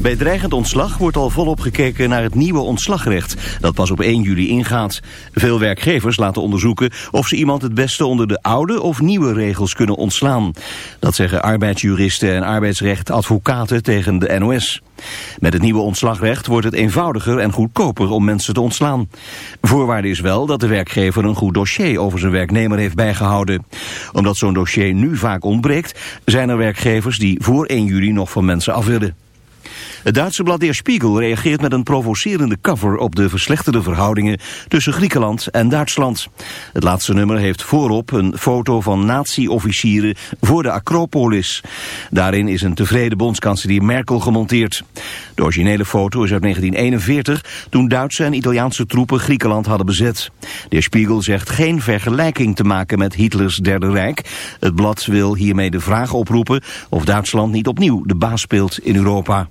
Bij dreigend ontslag wordt al volop gekeken naar het nieuwe ontslagrecht... dat pas op 1 juli ingaat. Veel werkgevers laten onderzoeken of ze iemand het beste... onder de oude of nieuwe regels kunnen ontslaan. Dat zeggen arbeidsjuristen en arbeidsrechtadvocaten tegen de NOS. Met het nieuwe ontslagrecht wordt het eenvoudiger en goedkoper om mensen te ontslaan. Voorwaarde is wel dat de werkgever een goed dossier over zijn werknemer heeft bijgehouden. Omdat zo'n dossier nu vaak ontbreekt, zijn er werkgevers die voor 1 juli nog van mensen af willen. Het Duitse blad Der Spiegel reageert met een provocerende cover op de verslechterde verhoudingen tussen Griekenland en Duitsland. Het laatste nummer heeft voorop een foto van nazi-officieren voor de Acropolis. Daarin is een tevreden bondskanselier Merkel gemonteerd. De originele foto is uit 1941, toen Duitse en Italiaanse troepen Griekenland hadden bezet. Der Spiegel zegt geen vergelijking te maken met Hitlers Derde Rijk. Het blad wil hiermee de vraag oproepen of Duitsland niet opnieuw de baas speelt in Europa.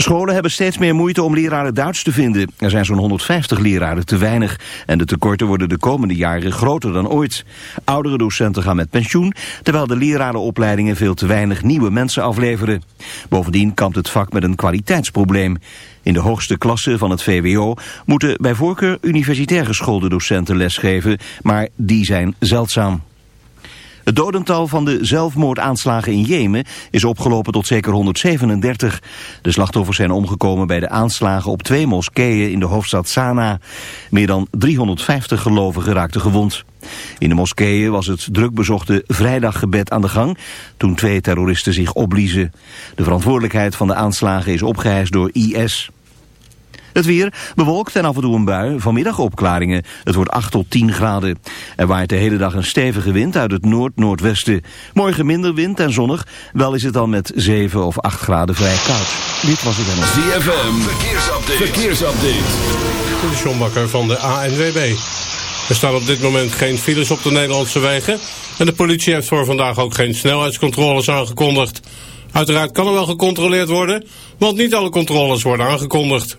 Scholen hebben steeds meer moeite om leraren Duits te vinden. Er zijn zo'n 150 leraren te weinig. En de tekorten worden de komende jaren groter dan ooit. Oudere docenten gaan met pensioen... terwijl de lerarenopleidingen veel te weinig nieuwe mensen afleveren. Bovendien kampt het vak met een kwaliteitsprobleem. In de hoogste klasse van het VWO moeten bij voorkeur universitair geschoolde docenten lesgeven... maar die zijn zeldzaam. Het dodental van de zelfmoordaanslagen in Jemen is opgelopen tot zeker 137. De slachtoffers zijn omgekomen bij de aanslagen op twee moskeeën in de hoofdstad Sanaa. Meer dan 350 gelovigen raakten gewond. In de moskeeën was het drukbezochte vrijdaggebed aan de gang toen twee terroristen zich opbliezen. De verantwoordelijkheid van de aanslagen is opgeheist door IS. Het weer bewolkt en af en toe een bui. Vanmiddag opklaringen. Het wordt 8 tot 10 graden. Er waait de hele dag een stevige wind uit het noord-noordwesten. Morgen minder wind en zonnig. Wel is het dan met 7 of 8 graden vrij koud. Dit was het helemaal. ZFM. Verkeersupdate. Verkeersupdate. De John Bakker van de ANWB. Er staan op dit moment geen files op de Nederlandse wegen. En de politie heeft voor vandaag ook geen snelheidscontroles aangekondigd. Uiteraard kan er wel gecontroleerd worden, want niet alle controles worden aangekondigd.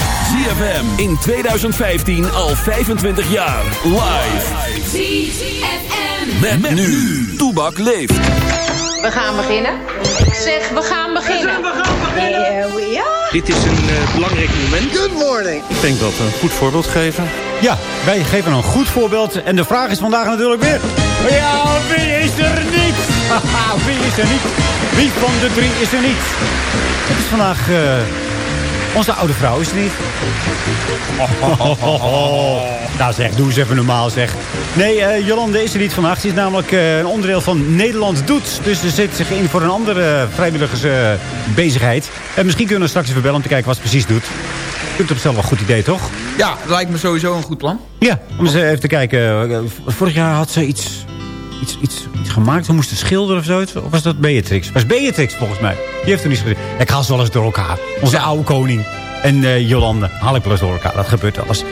ZFM in 2015 al 25 jaar. Live. ZFM. Met, met nu. Toebak leeft. We gaan beginnen. Ik zeg, we gaan beginnen. we gaan beginnen. Here we are. Dit is een uh, belangrijk moment. Good morning. Ik denk dat we een goed voorbeeld geven. Ja, wij geven een goed voorbeeld. En de vraag is vandaag natuurlijk weer... Ja, wie is er niet? wie is er niet? Wie van de drie is er niet? Het is vandaag... Uh, onze oude vrouw is er niet. Nou zeg, doe eens even normaal zeg. Nee, uh, Jolande is er niet vandaag. Ze is namelijk uh, een onderdeel van Nederland Doet. Dus ze zit zich in voor een andere vrijwilligersbezigheid. en misschien kunnen we straks even bellen om te kijken wat ze precies doet. vind het op zelf wel een goed idee, toch? Ja, dat lijkt me sowieso een goed plan. Ja, om eens even te kijken. eh, Vorig jaar had ze iets, iets, iets, iets gemaakt. Ze moesten schilderen of zoiets. Of was dat Beatrix? Was Beatrix volgens mij. Die heeft er niet geschreven. Ik haal ze wel eens door elkaar. Onze oude koning en eh, Jolande haal ik wel eens door elkaar. Dat gebeurt eens.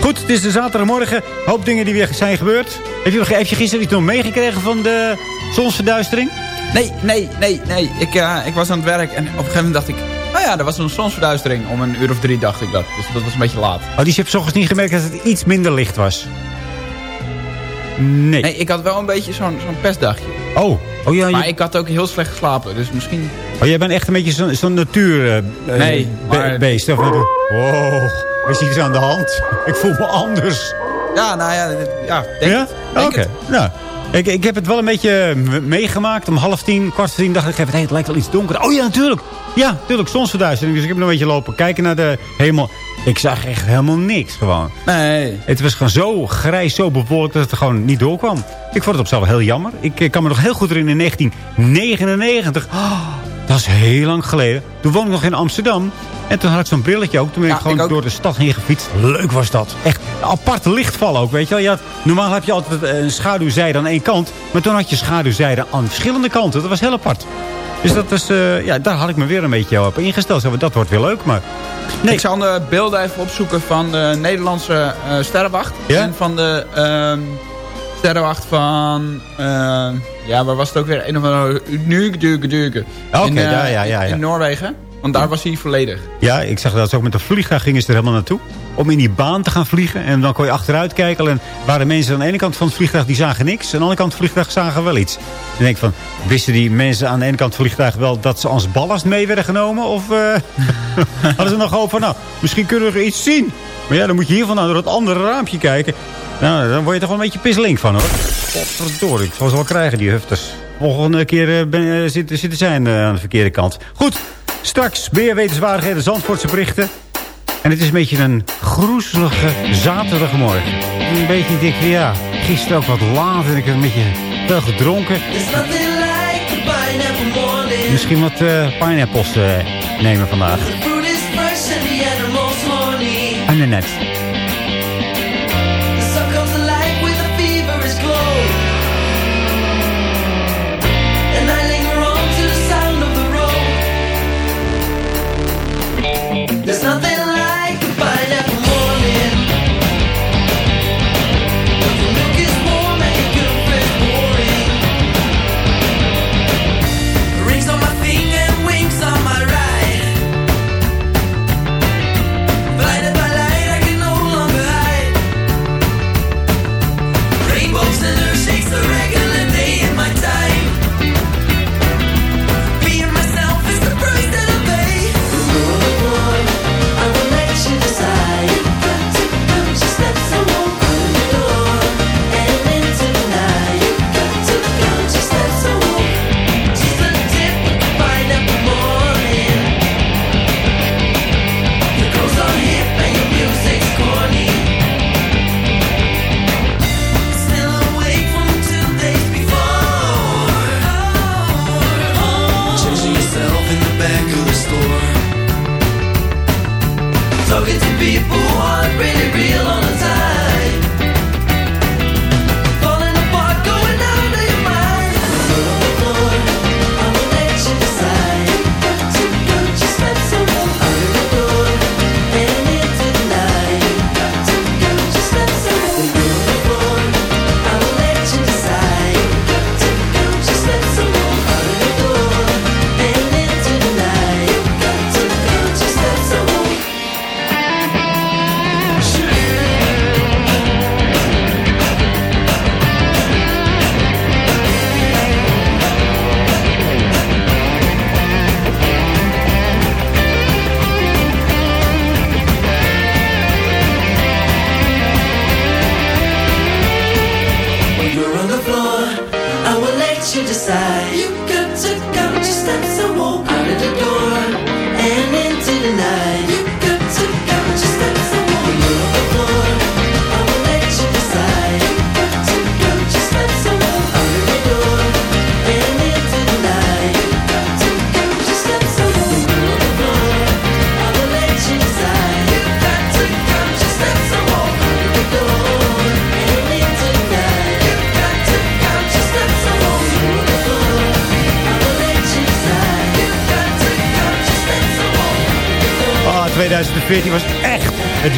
Goed, het is de zaterdagmorgen. Hoop dingen die weer zijn gebeurd. Heb je, heb je gisteren iets nog meegekregen van de zonsverduistering? Nee, nee, nee, nee. Ik, eh, ik was aan het werk en op een gegeven moment dacht ik... Nou ja, er was een zonsverduistering. Om een uur of drie dacht ik dat. Dus dat was een beetje laat. Oh, die je hebt 's ochtends niet gemerkt dat het iets minder licht was. Nee. Nee, ik had wel een beetje zo'n zo'n pestdagje. Oh, oh ja. Maar Je, ik had ook heel slecht geslapen. Dus misschien... oh, jij bent echt een beetje zo'n natuurbeest. Nee, maar- beest, of wat? Wow, er is iets aan de hand. Ik voel me anders. Ja, nou ja, ja denk ja? Oké. het. Nou, ik, ik heb het wel een beetje m- meegemaakt. Om half tien, kwart voor tien dacht ik even... Hey, het lijkt wel iets donker. Oh ja, natuurlijk. Ja, natuurlijk, zonsverduistering. Dus ik heb een beetje lopen kijken naar de hemel. Ik zag echt helemaal niks gewoon. Nee. Het was gewoon zo grijs, zo bewolkt dat het gewoon niet doorkwam. Ik vond het op zichzelf heel jammer. Ik eh, kan me nog heel goed herinneren in 1999. Oh, dat is heel lang geleden. Toen woonde ik nog in Amsterdam. En toen had ik zo'n brilletje ook. Toen ben ik Ja, gewoon ik ook. door de stad heen gefietst. Leuk was dat. Echt een aparte lichtval ook, weet je wel. Je had, normaal heb je altijd eh, een schaduwzijde aan één kant. Maar toen had je schaduwzijde aan verschillende kanten. Dat was heel apart. Dus dat was, eh, ja, daar had ik me weer een beetje op ingesteld. Zo, Dat wordt weer leuk, maar... Nee, Ik zal de beelden even opzoeken van de Nederlandse eh, sterrenwacht. Ja? En van de ehm, sterrenwacht van... ehm, ja, waar was het ook weer? Een of andere... Duke, Duke. Oké, In, eh, ja, ja, ja, ja. In Noorwegen. Want daar was hij volledig. Ja, ik zag dat ze ook met een vliegtuig gingen ze er helemaal naartoe. Om in die baan te gaan vliegen. En dan kon je achteruit kijken. En waren mensen aan de ene kant van het vliegtuig die zagen niks. En aan de andere kant van het vliegtuig zagen wel iets. Denk ik van, wisten die mensen aan de ene kant van het vliegtuig wel dat ze als ballast mee werden genomen? Of eh, hadden ze nog hoop van, nou, misschien kunnen we er iets zien. Maar ja, dan moet je hier vandaan door het andere raampje kijken. Nou, dan word je toch wel een beetje pisselink van, hoor. Godverdorie, ik zal ze wel krijgen, die hufters. Volgende keer eh, ben, eh, zitten, zitten zijn eh, aan de verkeerde kant. Goed, straks meer wetenswaardigheden, Zandvoortse berichten. En het is een beetje een groezelige zaterdagmorgen. Een beetje, van ja, gisteren ook wat laat en ik heb een beetje veel gedronken. Misschien wat eh pineapples eh, nemen vandaag. En net.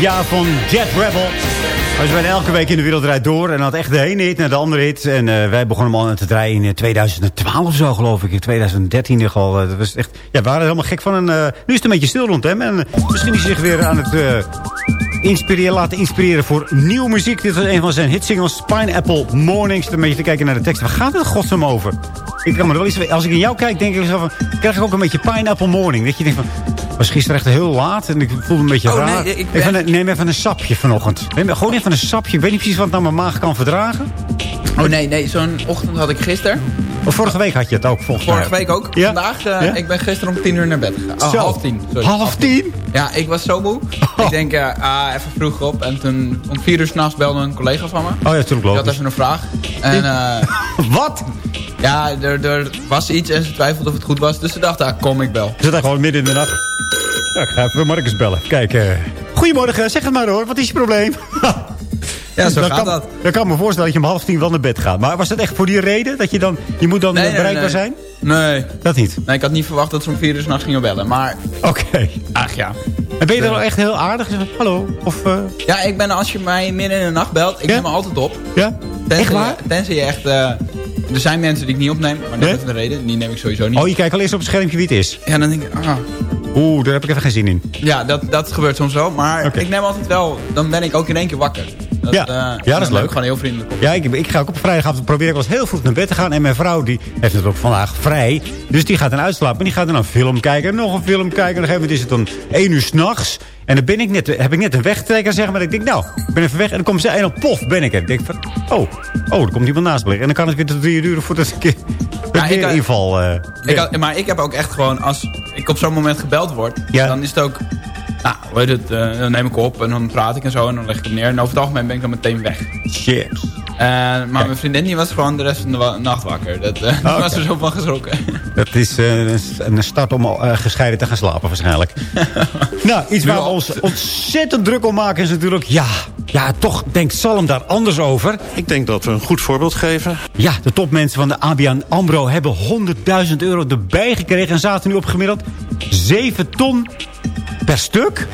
Jaar van Jet Rebel. We zijn elke week in de wereld door. En had echt de ene hit naar de andere hit. En eh, wij begonnen hem al te draaien in eh, 2012 of zo, geloof ik. In 2013 nog al. eh, dat was echt, ja, we waren helemaal gek van. En, eh, nu is het een beetje stil rond hem. En eh, misschien is hij zich weer aan het eh, inspireren, laten inspireren voor nieuwe muziek. Dit was een van zijn hitsingles, Pineapple Mornings. Een beetje te kijken naar de tekst. Waar gaat het godsnaam over? Ik kan me wel iets, als ik in jou kijk, denk ik zo van, krijg ik ook een beetje Pineapple Morning. Dat je denkt van, was gisteren echt heel laat en ik voel me een beetje Oh, nee, raar. ik ben- Even een- neem even een sapje vanochtend. Neem gewoon even een sapje. Ik weet niet precies wat nou mijn maag kan verdragen. Oh nee, nee, zo'n ochtend had ik gisteren. Vorige week had je het ook volgens Vorige mij. week ook. Ja? Vandaag, Ja? ik ben gisteren om tien uur naar bed gegaan. Oh, half tien. Sorry. Half tien? Ja, ik was zo moe. Ik denk, eh, ah, even vroeg op. En toen om vier uur s'nachts belde een collega van me. Oh ja, natuurlijk Die had logisch. even een vraag. En eh, Wat? ja, er, er was iets en ze twijfelde of het goed was. Dus ze dacht, ah, kom, ik bel. We zitten gewoon midden in de nacht. Ja, ik ga even Marcus bellen. Kijk, goedemorgen, zeg het maar hoor. Wat is je probleem? Ja, zo dan gaat kan, dat. Dan kan ik me voorstellen dat je om half tien wel naar bed gaat. Maar was dat echt voor die reden? Dat je dan, je moet dan Nee, eh, bereikbaar nee. zijn? Nee. Dat niet? Nee, ik had niet verwacht dat ze om vier uur s'nachts gingen bellen. Maar, Oké. ach ja. En ben je dan wel echt heel aardig? Hallo? Of, eh, Ja, ik ben als je mij midden in de nacht belt, ik Ja? neem me altijd op. ja? Tenzij Echt waar? Je, tenzij je echt... eh, er zijn mensen die ik niet opneem, maar dat Nee? is de reden. Die neem ik sowieso niet. Oh, je kijkt al eerst op het schermpje wie het is. Ja, dan denk ik, ah, Oeh, daar heb ik even geen zin in. Ja, dat, dat gebeurt soms wel. Maar ik neem altijd wel... Dan ben ik ook in één keer wakker. Dat, Ja. eh, Ja, dat is leuk. gewoon heel vriendelijk. Ja, ik, ik ga ook op vrijdagavond probeer ik wel eens heel vroeg naar bed te gaan. En mijn vrouw die heeft het ook vandaag vrij. Dus die gaat dan uitslapen. En die gaat dan een film kijken. En nog een film kijken. En op een gegeven moment is het dan één uur s'nachts. En dan ben ik net, heb ik net een wegtrekker, zeg maar. Ik denk, nou, ik ben even weg. En dan komt ze en dan pof, ben ik er. Ik denk van, oh, oh, er komt iemand naast me liggen. En dan kan het weer tot drie uur duren voordat ik, Ja, weer ik, eh, inval. eh, Ik had- maar ik heb ook echt gewoon... Als ik op zo'n moment gebeld word... Ja. Dan is het ook... Nou, heet het? eh, dan neem ik op en dan praat ik en zo. En dan leg ik hem neer. En over het algemeen ben ik dan meteen weg. shit. Eh, maar mijn vriendin die was gewoon de rest van de wa- nacht wakker. Dat eh, was er zo van geschrokken. Dat is eh, een start om eh, gescheiden te gaan slapen waarschijnlijk. nou, iets waar we ons ontzettend druk om maken is natuurlijk... Ja, ja toch denkt Salm daar anders over. Ik denk dat we een goed voorbeeld geven. Ja, de topmensen van de ABN AMRO hebben 100.000 euro erbij gekregen... en zaten nu op gemiddeld 7 ton per stuk.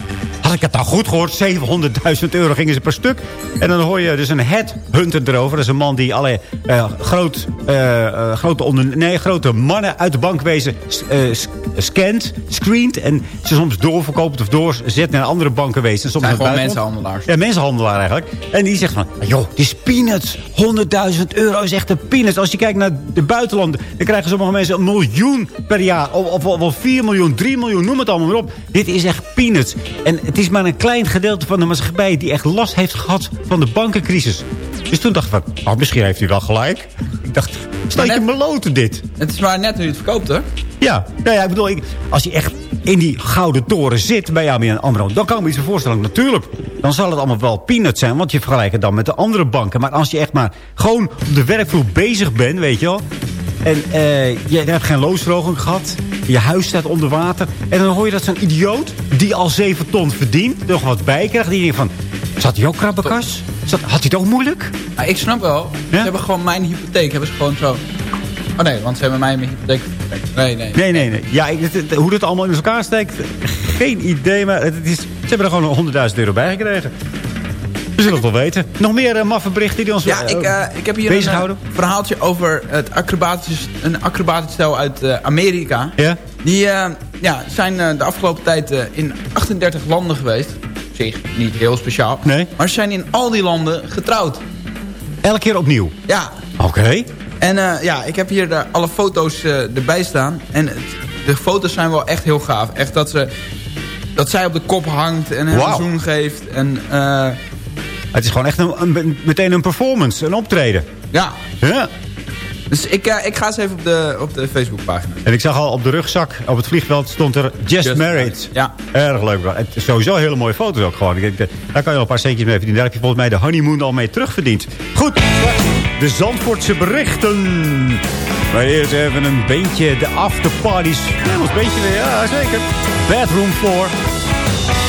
Had ik het nou goed gehoord? 700.000 euro gingen ze per stuk. En dan hoor je dus een headhunter erover. Dat is een man die alle eh, groot, eh, eh, grote, onder, nee, grote mannen uit de bankwezen sc- scant, screent... en ze soms doorverkoopt of doorzet naar andere bankenwezen. Soms zijn gewoon mensenhandelaars. Ja, mensenhandelaar eigenlijk. En die zegt van, joh, die is peanuts. 100.000 euro is echt een peanuts. Als je kijkt naar de buitenlanden, dan krijgen sommige mensen een miljoen per jaar. Of, of, of, of 4 miljoen, 3 miljoen, noem het allemaal maar op. Dit is echt peanuts. En het is maar een klein gedeelte van de maatschappij die echt last heeft gehad van de bankencrisis. Dus toen dacht ik van, oh, misschien heeft hij wel gelijk. Ik dacht, steek hem meloten dit. Het is maar net nu je het verkoopt, hoor. Ja, nou ja, ik bedoel, ik, als je echt in die gouden toren zit bij ABN AMRO... dan kan ik me iets voorstellen. Natuurlijk, dan zal het allemaal wel peanuts zijn... want je vergelijkt het dan met de andere banken. Maar als je echt maar gewoon op de werkvloer bezig bent, weet je wel... en eh, je hebt geen loonsverhoging gehad... je huis staat onder water... en dan hoor je dat zo'n idioot die al 7 ton verdient... er nog wat bij krijgt, die denkt van... zat hij ook krabbekas? Zat, had hij het ook moeilijk? Ik snap wel. Ze hebben gewoon mijn hypotheek. Hebben ze gewoon zo... Oh nee, want ze hebben mij mijn hypotheek. Nee, nee. Nee, nee, nee. Ja, ik, het- het- hoe dat allemaal in elkaar steekt, geen idee. Maar het is, ze hebben er gewoon 100.000 euro bij gekregen. We zullen het wel weten. Nog meer uh, maffe berichten die ons Ja, eh, ik, eh, ik heb hier een bezighouden? verhaaltje over het acrobatisch, een acrobatisch stel uit eh, Amerika. Ja? Die eh, ja, zijn de afgelopen tijd eh, in 38 landen geweest. Op zich niet heel speciaal. Nee. Maar ze zijn in al die landen getrouwd. Elke keer opnieuw? Ja. Oké. En eh, ja, ik heb hier alle foto's eh, erbij staan. En het- de foto's zijn wel echt heel gaaf. Echt dat, ze, dat zij op de kop hangt en een zoen geeft. En eh, het is gewoon echt een, meteen een performance, een optreden. Ja. Ja. Dus ik, eh, ik ga eens even op de, op de Facebookpagina. En ik zag al op de rugzak, op het vliegveld, stond er Just, Married. Ja. Erg leuk. Het, sowieso hele mooie foto's ook gewoon. Ik, eh, daar kan je al een paar centjes mee verdienen. Daar heb je volgens mij de honeymoon al mee terugverdiend. Goed, de Zandvoortse berichten. Maar eerst even een beentje, de afterparties. Een beetje, weer, ja zeker. Bedroom 4.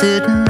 Didn't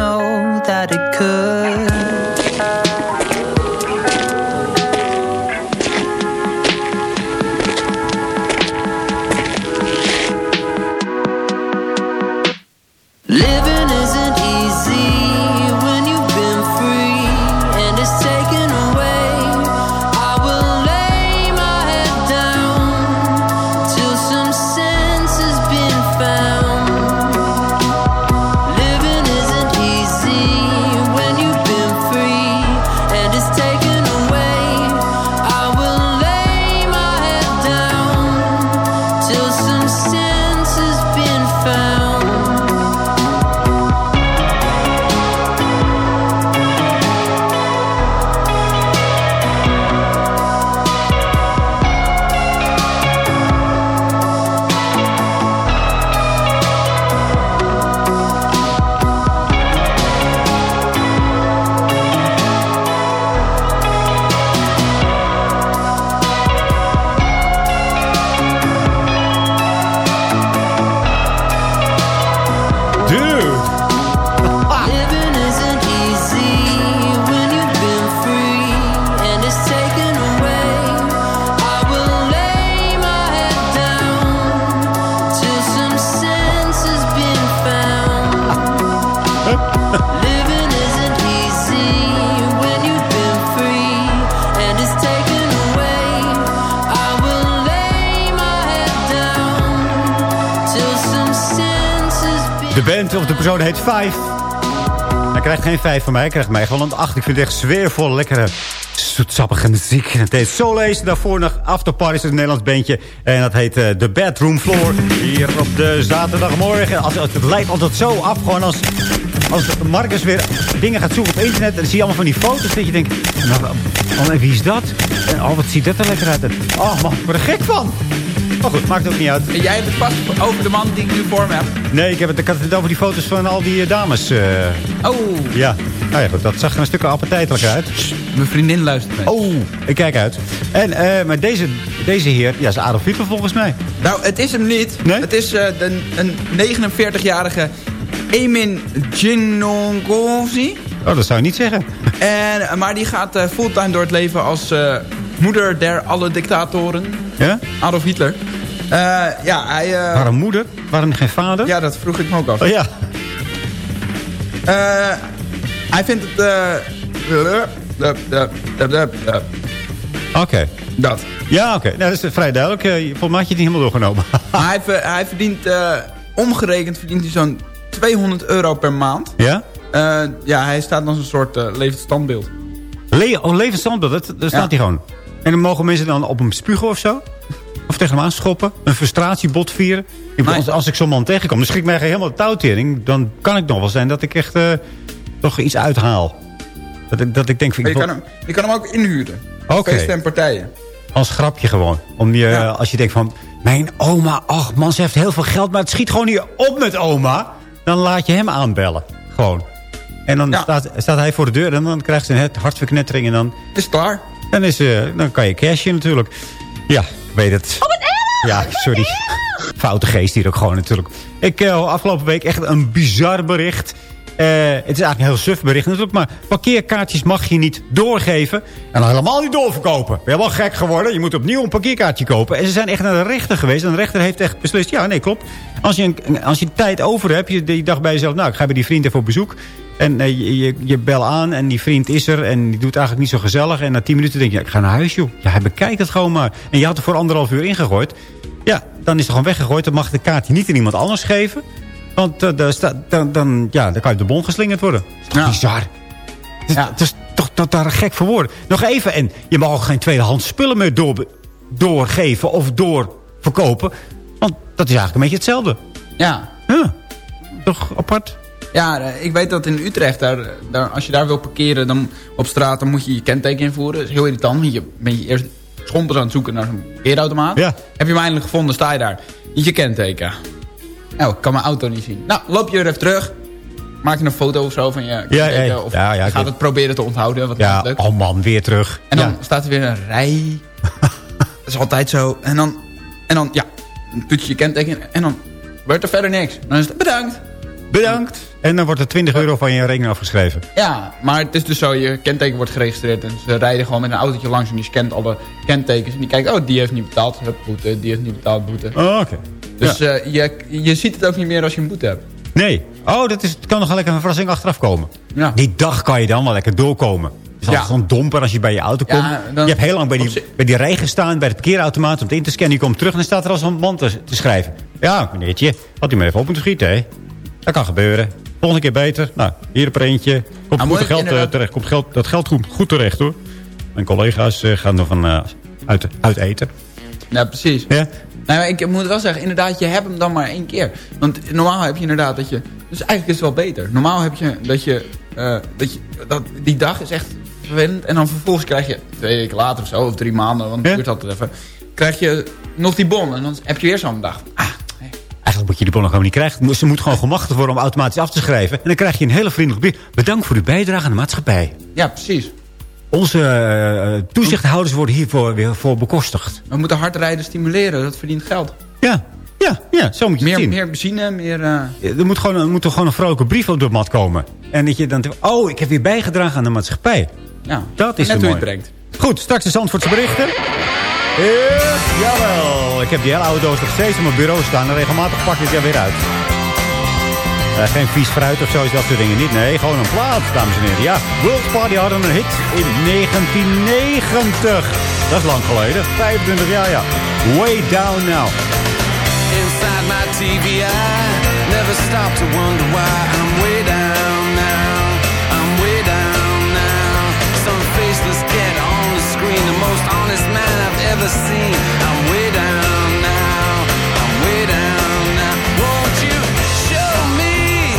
persoon heet Vijf. Hij krijgt geen vijf van mij, hij krijgt mij gewoon een acht. Ik vind het echt sfeervol, lekkere, zoetsappige muziek. Het heet Soleil. Daarvoor nog Afterparty, is een Nederlands bandje. En dat heet eh, The Bedroom Floor. Hier op de zaterdagmorgen. Als, het lijkt altijd zo af, gewoon als... Als Marcus weer dingen gaat zoeken op internet... en dan zie je allemaal van die foto's dat je denkt... Nou, en wie is dat? En oh, wat ziet dat er lekker uit. En, oh man, ik word er gek van. Maar goed, maakt ook niet uit. En jij hebt het vast over de man die ik nu voor me heb. Nee, ik, heb het, ik had het over die foto's van al die eh, dames. eh. Oh. Ja. Nou ja, goed, dat zag er een stuk appetijtelijk uit. Mijn vriendin luistert mee. Oh, ik kijk uit. En, eh, maar deze, deze heer, ja, is Adolf Hitler volgens mij. Nou, het is hem niet. Het is de, een 49-jarige Emin Djinongozi. Oh, dat zou je niet zeggen. En, maar die gaat fulltime door het leven als moeder der alle dictatoren. Ja? Adolf Hitler. Eh, ja, hij... eh, Waarom moeder? Waarom geen vader? Ja, dat vroeg ik me ook af. Oh ja. Eh, hij vindt het... Oké. Dat. Ja, oké. Nou, dat is vrij duidelijk. Volgens mij had je het niet helemaal doorgenomen. Hij, hij verdient... omgerekend verdient hij zo'n 200 euro per maand. Ja? Ja, hij staat als een soort levend standbeeld. Le oh, levensstandbeeld, dat, daar staat hij gewoon. En dan mogen mensen dan op hem spugen of zo? Of tegen hem aanschoppen? Een frustratiebot vieren? Ik bedoel, als, als ik zo'n man tegenkom, dan schrik ik mij helemaal de touwtering. Dan kan het nog wel zijn dat ik echt eh, toch iets uithaal. Dat ik, dat ik denk... Maar je, ik kan hem, je kan hem ook inhuren. Oké. Feesten en partijen. Als grapje gewoon. Om je, Als je denkt van, mijn oma, ach man, ze heeft heel veel geld... maar het schiet gewoon niet op met oma. Dan laat je hem aanbellen. Gewoon. En dan staat, staat hij voor de deur en dan krijgt ze een hartverknettering en dan... Is het klaar? Dan, is, eh, dan kan je cashen natuurlijk. Ja, ik weet het. Oh, wat erg! Ja, sorry. Foute geest hier ook gewoon natuurlijk. Ik uh, afgelopen week echt een bizar bericht. Eh, het is eigenlijk een heel suf bericht natuurlijk. Maar parkeerkaartjes mag je niet doorgeven. En dan helemaal niet doorverkopen. Ben je wel gek geworden? Je moet opnieuw een parkeerkaartje kopen. En ze zijn echt naar de rechter geweest. En de rechter heeft echt beslist. Ja, nee, klopt. Als je, een, als je tijd over hebt. Je, je dacht bij jezelf. Nou, ik ga bij die vriend even op bezoek. En uh, je, je, je bel aan en die vriend is er. En die doet eigenlijk niet zo gezellig. En na tien minuten denk je. Ja, ik ga naar huis joh. Ja, hij bekijkt het gewoon maar. En je had er voor anderhalf uur ingegooid. Ja, dan is het gewoon weggegooid. Dan mag de kaartje niet aan iemand anders geven. Want uh, staat- dan, dan, ja, dan kan je op de bon geslingerd worden. Dat is toch bizar? Het is, toch dat daar gek voor woorden. Nog even, en je mag ook geen tweedehands spullen meer door, doorgeven of doorverkopen. Want dat is eigenlijk een beetje hetzelfde. Ja. Ja, toch apart? Ja, eh, ik weet dat in Utrecht, daar, daar, als je daar wil parkeren dan op straat, dan moet je je kenteken invoeren. Dat is heel irritant, want je ben je eerst schompers aan het zoeken naar zo'n parkeerautomaat. Ja. Heb je hem eindelijk gevonden, sta je daar. Niet je kenteken. Nou, ik kan mijn auto niet zien. Nou, loop je er even terug. Maak je een foto of zo van je kenteken. ja. Of Ja, ja, gaat weet- het proberen te onthouden. Wat Ja, lukt. oh man, weer terug. En dan Ja. staat er weer een rij. dat is altijd zo. En dan, en dan ja, dan toets je je kenteken en dan gebeurt er verder niks. Dan is het bedankt. Bedankt. En dan wordt er 20 euro van je rekening afgeschreven. Ja, maar het is dus zo, je kenteken wordt geregistreerd en ze rijden gewoon met een autootje langs en die scant alle kentekens en die kijkt, oh die heeft niet betaald, hup, boete, die heeft niet betaald, boete. Oh, oké. Dus eh, je, je ziet het ook niet meer als je een boete hebt. Nee. Oh, dat is, het kan nog wel lekker een verrassing achteraf komen. Ja. Die dag kan je dan wel lekker doorkomen. Het is altijd Ja. zo'n domper als je bij je auto komt. Ja, dan- je hebt heel lang bij die, bij die rij gestaan, bij de parkeerautomaat... om het in te scannen. Je komt terug en dan staat er al zo'n man te, te schrijven. Ja, meneertje, had u maar even op moeten schieten, hè? Dat kan gebeuren. Volgende keer beter. Nou, hier een eentje. Komt Nou, goed het geld eh, inderdaad- terecht. Komt geld, dat geld goed, goed terecht, hoor. Mijn collega's eh, gaan er van eh, uit, uit eten. Ja, precies. Ja? Nou, ik moet wel zeggen, inderdaad, je hebt hem dan maar één keer. Want normaal heb je inderdaad dat je... Dus eigenlijk is het wel beter. Normaal heb je dat je... dat je dat, die dag is echt vervelend. En dan vervolgens krijg je twee weken later of zo, of drie maanden, want het Ja. duurt altijd even. Krijg je nog die bon. En dan heb je weer zo'n dag. Ah, Eigenlijk moet je die bon nog helemaal niet krijgen. Ze moet gewoon gemachtigd worden om automatisch af te schrijven. En dan krijg je een hele vriendelijk brief. Bedankt voor uw bijdrage aan de maatschappij. ja, precies. Onze eh, toezichthouders worden hiervoor weer voor bekostigd. We moeten hard rijden stimuleren, dat verdient geld. Ja, ja, ja zo moet je het Meer, zien. meer benzine, meer... eh, Er moet gewoon, er moet gewoon een vrolijke brief op de mat komen. En dat je dan oh, ik heb weer bijgedragen aan de maatschappij. ja, Dat is net hoe je mooi. het brengt. Goed, straks de Zandvoortse berichten. Eh, jawel, ik heb die hele oude doos nog steeds op mijn bureau staan. En regelmatig pak ik er weer uit. Eh, geen vies fruit of zo is dat soort dingen niet. Nee, gewoon een plaat, dames en heren. Ja, World Party hadden een hit in 1990. Dat is lang geleden. 25 jaar, ja. Way Down Now. Inside my TV, I never stop to wonder why I'm way down I'm way down now. I'm way down now. Won't you show me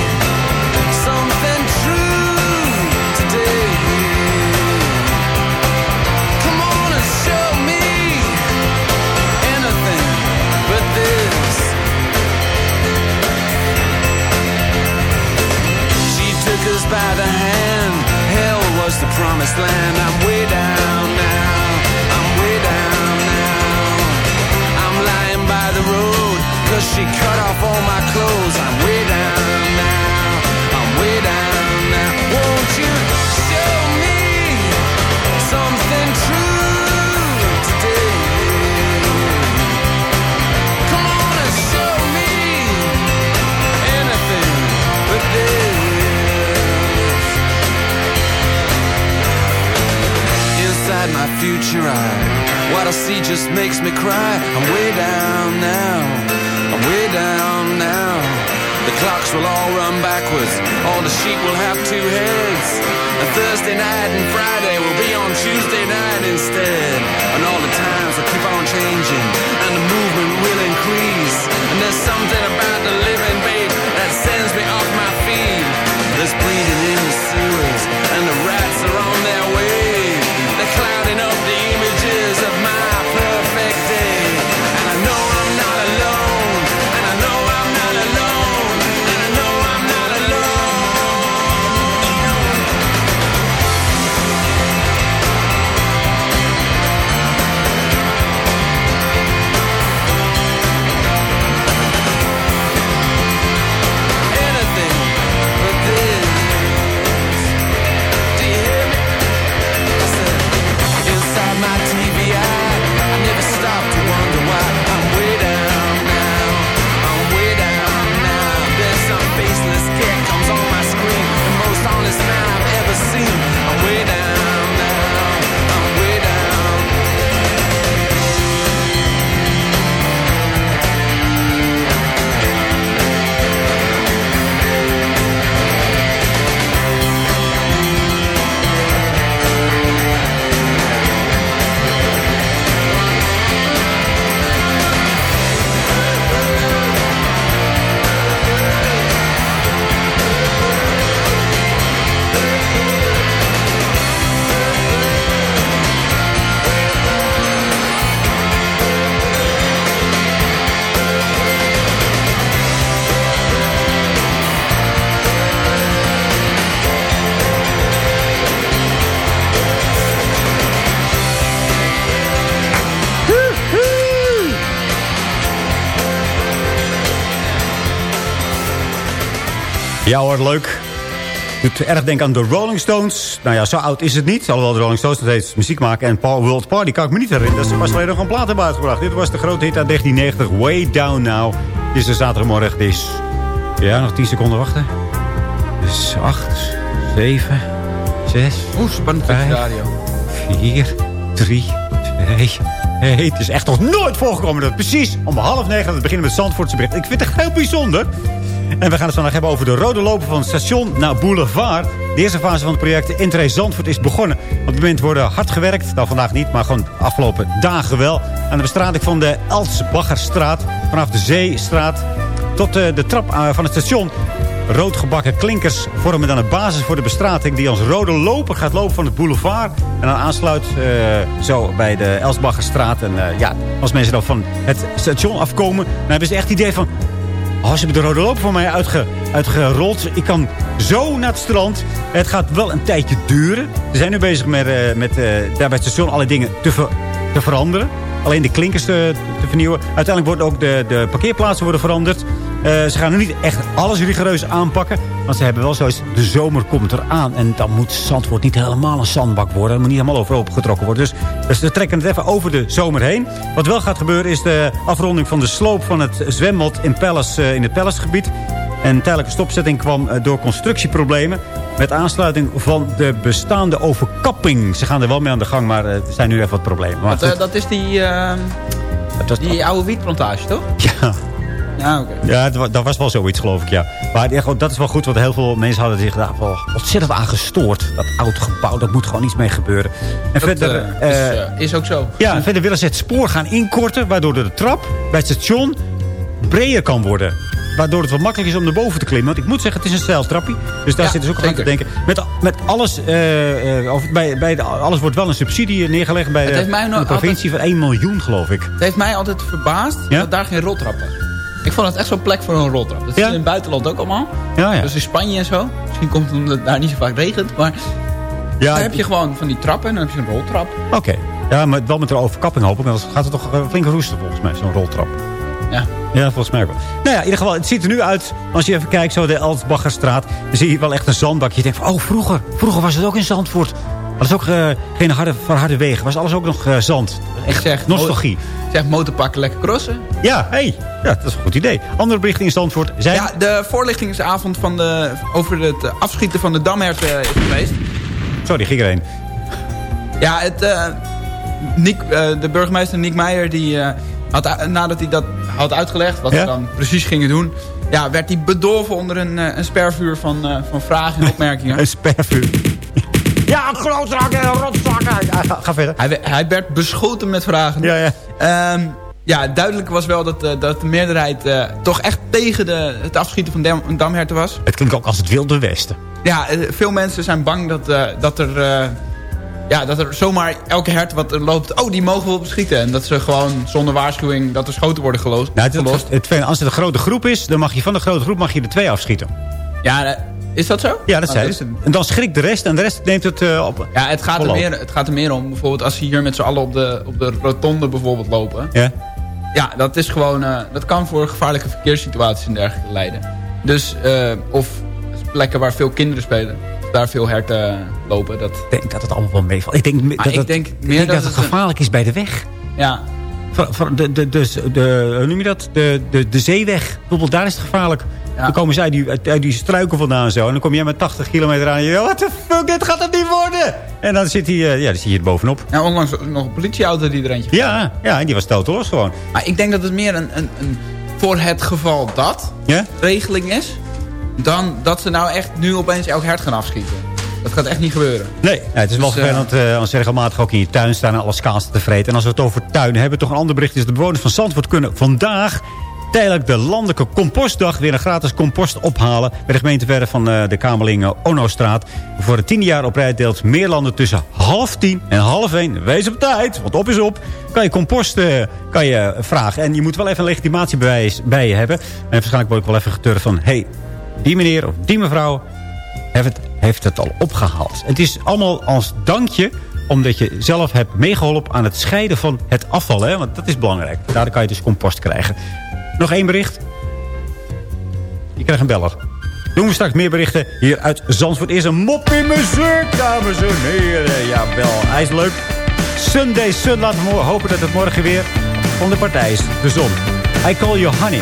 something true today? Come on and show me anything but this. She took us by the hand. Hell was the promised land. I'm way down Cause she cut off all my clothes. I'm way down now. I'm way down now. Won't you show me something true today? Come on and show me anything but this. Inside my future eye, what I see just makes me cry. I'm way down now. Clocks will all run backwards, all the sheep will have two heads. And Thursday night and Friday will be on Tuesday night instead. And all the times will keep on changing, and the movement will increase. And there's something about the living, babe, that sends me off my feet. There's bleeding in the sewers, and the rats are on their Ja hoor, leuk. Doet erg denken aan de Rolling Stones. Nou ja, zo oud is het niet. Alhoewel de Rolling Stones nog steeds muziek maken. En Paul World Party kan ik me niet herinneren. Dat ze pas alleen nog een plaat hebben uitgebracht. Dit was de grote hit uit 1990. Way Down Now. Is de zaterdagmorgen. Dit is... Ja, nog 10 seconden wachten. Dus 8, 7, 6, Oeh, spannend 5, radio. 4, 3, 2... Hey, het is echt nog nooit voorgekomen dat precies om half negen... dat we beginnen met Zandvoortse bericht. Ik vind het echt heel bijzonder. En we gaan het vandaag hebben over de rode lopen van station naar Boulevard. De eerste fase van het project Intree Zandvoort is begonnen. Op het moment worden hard gewerkt. Nou, vandaag niet, maar gewoon de afgelopen dagen wel. Aan de bestrating van de Elsbaggerstraat. Vanaf de Zeestraat tot eh, de trap eh, van het station. Roodgebakken klinkers vormen dan een basis voor de bestrating... die als rode loper gaat lopen van het boulevard. En dan aansluit eh, zo bij de Elsbaggerstraat. En ja, als mensen dan van het station afkomen... dan hebben ze echt het idee van... Oh, ze hebben de rode loper voor mij uitge, uitgerold. Ik kan zo naar het strand. Het gaat wel een tijdje duren. Ze zijn nu bezig met, eh, met eh, daar bij het station alle dingen te, te veranderen. Alleen de klinkers te, te vernieuwen. Uiteindelijk worden ook de, de parkeerplaatsen worden veranderd. Eh, ze gaan nu niet echt alles rigoureus aanpakken. Want ze hebben wel zoiets, de zomer komt eraan. En dan moet Zandvoort niet helemaal een zandbak worden. Het moet niet helemaal overhoop getrokken worden. Dus, dus we trekken het even over de zomer heen. Wat wel gaat gebeuren is de afronding van de sloop van het zwembad in, Palace, eh, in het Palacegebied. En tijdelijke stopzetting kwam eh, door constructieproblemen. Met aansluiting van de bestaande overkapping. Ze gaan er wel mee aan de gang, maar eh, er zijn nu even wat problemen. Maar Dat, eh, dat is die, eh, was- die oude wietplantage, toch? ja, Ja, ja dat was wel zoiets, geloof ik, ja. Maar ja, goed, dat is wel goed, want heel veel mensen hadden zich daar wel ontzettend aan gestoord. Dat oud gebouw, daar moet gewoon iets mee gebeuren. En Dat verder... is, is ook zo. ja, en verder willen ze het spoor gaan inkorten... waardoor de trap bij het station breder kan worden. Waardoor het wat makkelijk is om naar boven te klimmen. Want ik moet zeggen, het is een stijlstrappie. Dus daar Ja, zit dus ook aan te denken. Met, met alles, eh, of bij, bij de, alles wordt wel een subsidie neergelegd bij de, de provincie van 1 miljoen, geloof ik. Het heeft mij altijd verbaasd Ja? dat daar geen roltrap was. Ik vond het echt zo'n plek voor een roltrap. Dat is in het buitenland ook allemaal. Ja, ja. Dus in Spanje en zo. Misschien komt het omdat het daar niet zo vaak regent. Maar ja daar heb je gewoon van die trappen en dan heb je een roltrap. Oké. Ja, maar wel met de overkapping hoop ik. Want dan gaat het toch eh, flink roesten volgens mij, zo'n roltrap. Ja. Ja, volgens mij wel. Nou ja, in ieder geval, het ziet er nu uit. Als je even kijkt, zo de Elsbaggerstraat. Dan zie je wel echt een zandbak. Je denkt van, oh, vroeger. Vroeger was het ook in Zandvoort. Dat is ook eh, geen harde, verharde wegen. Was alles ook nog eh, zand. Ik zeg, Nostalgie. Zeg motorpakken, lekker crossen. Ja, hey. Ja, dat is een goed idee. Andere berichten in Zandvoort zijn... Ja, de voorlichtingsavond van de, over het eh, afschieten van de damherten is geweest. Sorry, ging erheen. Ja, het, eh, Niek, eh, de burgemeester Niek Meijer die, eh, had, nadat hij dat had uitgelegd, wat Ja? ze dan precies gingen doen... Ja, werd hij bedolven onder een, eh, een spervuur van, eh, van vragen en opmerkingen. Een spervuur. Ja, klootzakken, rotzakken. Ja, ga- ga verder. Hij, we- hij werd beschoten met vragen. Ja, ja. Ehm, ja, duidelijk was wel dat, eh, dat de meerderheid eh, toch echt tegen de, het afschieten van dam, damherten was. Het klinkt ook als het wilde westen. Ja, veel mensen zijn bang dat, eh, dat, er, eh, ja, dat er zomaar elke hert wat er loopt... oh, die mogen we beschieten. En dat ze gewoon zonder waarschuwing dat er schoten worden geloosd. Nou, het, gelost. het, het als het een grote groep is, dan mag je van de grote groep mag je er twee afschieten. Ja, eh, is dat zo? Ja, dat zei is ze. het. En dan schrikt de rest en de rest neemt het eh, op. Ja, het gaat, er meer, het gaat er meer om. Bijvoorbeeld als ze hier met z'n allen op de, op de rotonde bijvoorbeeld lopen. Ja. Ja, dat is gewoon... eh, dat kan voor gevaarlijke verkeerssituaties en dergelijke leiden. Dus, of plekken waar veel kinderen spelen. Daar veel herten lopen. Dat, Ik denk dat het allemaal wel meevalt. Ik denk, dat, ik het- denk meer denk dat dat het het een- gevaarlijk is bij de weg. ja, Van, van de, de, de, de, hoe noem je dat? De, de, de zeeweg. Bijvoorbeeld, daar is het gevaarlijk. Ja. Dan komen ze uit die, uit, uit die struiken vandaan zo. En dan kom jij met 80 kilometer aan. En je what the fuck, dit gaat het niet worden. En dan zit hij, eh, ja, dan zit er bovenop. ja, onlangs nog een politieauto die er eentje Ja, ja, en die was toteloos gewoon. Maar ik denk dat het meer een, een, een voor het geval dat Ja? regeling is... dan dat ze nou echt nu opeens elk hert gaan afschieten. Dat gaat echt niet gebeuren. Nee, ja, het is wel Dus, eh, vervelend eh, als ze regelmatig ook in je tuin staan en alles kaas te vreten. En als we het over tuinen hebben, toch een ander bericht is... de bewoners van Zandvoort kunnen vandaag tijdelijk de landelijke compostdag... weer een gratis compost ophalen bij de gemeenteverre van eh, de Kamerlingen Ono-straat. Voor het tiende jaar op rij deelt Meerlanden tussen half tien en half één. Wees op tijd, want op is op. Kan je compost kan je vragen. En je moet wel even een legitimatiebewijs bij je hebben. En waarschijnlijk word ik wel even geturfd van... hey, die meneer of die mevrouw heeft het, heeft het al opgehaald. Het is allemaal als dankje omdat je zelf hebt meegeholpen aan het scheiden van het afval. Hè? Want dat is belangrijk. Daardoor kan je dus compost krijgen. Nog één bericht. Je krijgt een beller. Doen we straks meer berichten hier uit Zandvoort. Eerst een mop in muziek, dames en heren. Jawel, hij is leuk. Sunday Sun, laten we hopen dat het morgen weer van de partij is. De zon. I call you honey.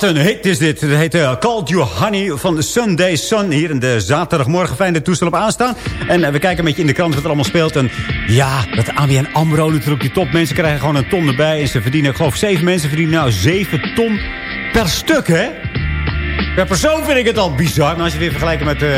Wat een hit is dit. Het heet uh, Called You Honey van Sunday Sun. Hier in de zaterdagmorgen. Fijn de toestel op aanstaan. En eh, we kijken een beetje in de krant wat er allemaal speelt. En ja, dat ABN AMRO natuurlijk die top. Mensen krijgen gewoon een ton erbij. En ze verdienen, ik geloof zeven mensen verdienen nou zeven ton per stuk, hè? Per persoon vind ik het al bizar. Maar als je weer vergelijkt met, eh,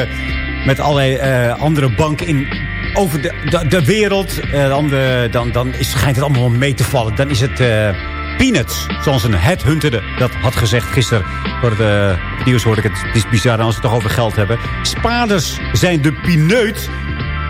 met allerlei eh, andere banken in, over de, de, de wereld... eh, dan, dan, dan is, schijnt het allemaal wel mee te vallen. Dan is het eh, peanuts, zoals een headhunter dat had gezegd gisteren. Voor het eh, nieuws hoorde ik het. Het is bizar als we het toch over geld hebben. Spaarders zijn de pineut...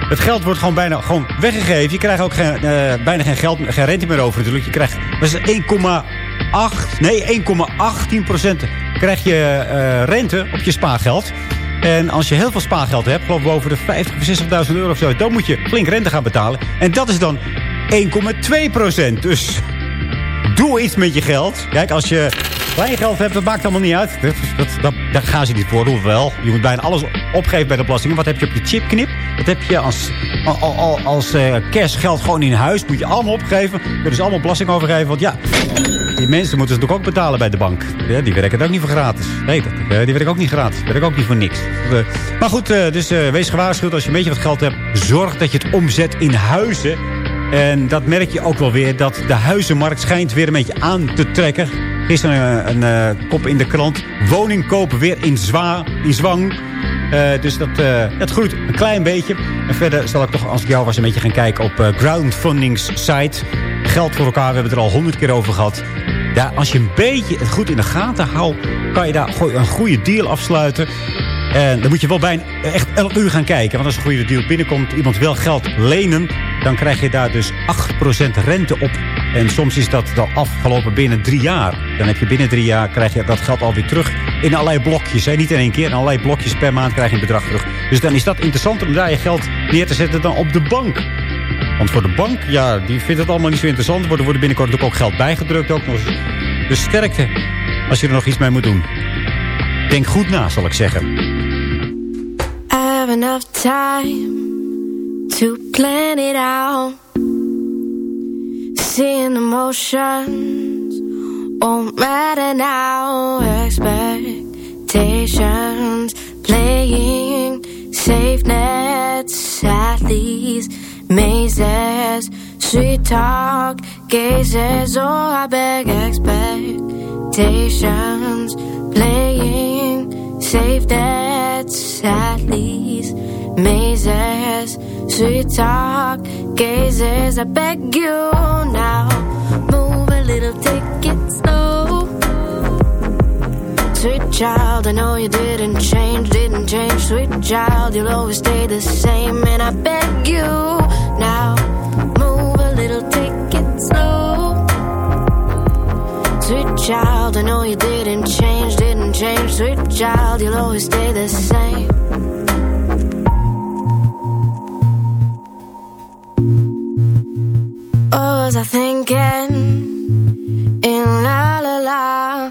Het geld wordt gewoon bijna gewoon weggegeven. Je krijgt ook geen, eh, bijna geen geld, geen rente meer over natuurlijk. Je krijgt is 1,8, nee 1,18 procent krijg je eh, rente op je spaargeld. En als je heel veel spaargeld hebt, geloof ik boven de 50 of 60.000 euro of zo, dan moet je flink rente gaan betalen. En dat is dan 1,2 procent. Dus doe iets met je geld. Kijk, als je klein geld hebt, dat maakt allemaal niet uit. Dat, dat, dat, gaan ze niet voor, hoewel. Je moet bijna alles opgeven bij de belasting. Wat heb je op je chipknip? Wat heb je als, al- al- als eh, cash geld gewoon in huis? Moet je allemaal opgeven. Kun je dus allemaal belasting overgeven. Want ja, die mensen moeten ze natuurlijk ook betalen bij de bank. Ja, die werken ook niet voor gratis. Nee, dat, eh, die werken ook niet gratis. Die werken ook niet voor niks. Eh, maar goed, dus wees gewaarschuwd. Als je een beetje wat geld hebt, zorg dat je het omzet in huizen. En dat merk je ook wel weer, dat de huizenmarkt schijnt weer een beetje aan te trekken. Gisteren een, een eh, kop in de krant. Woning kopen weer in, zwa, in zwang. Eh, dus dat, eh, dat groeit een klein beetje. En verder zal ik toch, als ik jou was, een beetje gaan kijken op eh crowdfundings site. Geld voor elkaar, we hebben het er al honderd keer over gehad. Ja, als je een beetje het goed in de gaten houdt, kan je daar een goede deal afsluiten. En dan moet je wel bijna echt elk uur gaan kijken. Want als een goede deal binnenkomt, iemand wil geld lenen... dan krijg je daar dus 8% rente op. En soms is dat dan afgelopen binnen drie jaar. Dan heb je binnen drie jaar krijg je dat geld alweer terug in allerlei blokjes. Hè? Niet in één keer, in allerlei blokjes per maand krijg je een bedrag terug. Dus dan is dat interessanter om daar je geld neer te zetten dan op de bank. Want voor de bank, ja, die vindt het allemaal niet zo interessant. Er wordt er binnenkort ook geld bijgedrukt. Ook nog. Dus sterkte als je er nog iets mee moet doen. Denk goed na, zal ik zeggen. I have enough time to plan it out. Seeing emotions won't matter now. Expectations playing safe nets at these mazes. Sweet talk gazes, oh, I beg expectations playing safe nets at these mazes. Sweet talk gazes, I beg you now. Move a little, take it slow. Sweet child, I know you didn't change, didn't change. Sweet child, you'll always stay the same. And I beg you now. Move a little, take it slow. Sweet child, I know you didn't change, didn't change. Sweet child, you'll always stay the same. Was I thinking? In la la la.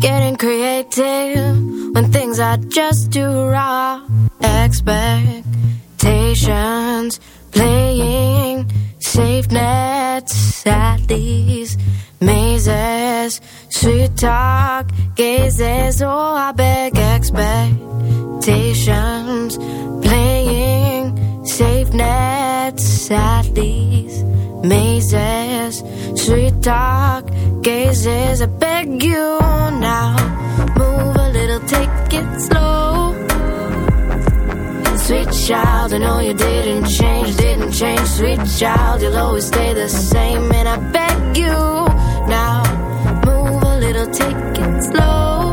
Getting creative when things are just too raw. Expectations playing safe nets at these mazes. Sweet talk gazes, oh, I beg expectations playing safe nets at these mazes. Sweet talk gazes, I beg you now. Move a little, take it slow. Sweet child, I know you didn't change, didn't change. Sweet child, you'll always stay the same. And I beg you now. Move a little, take it slow.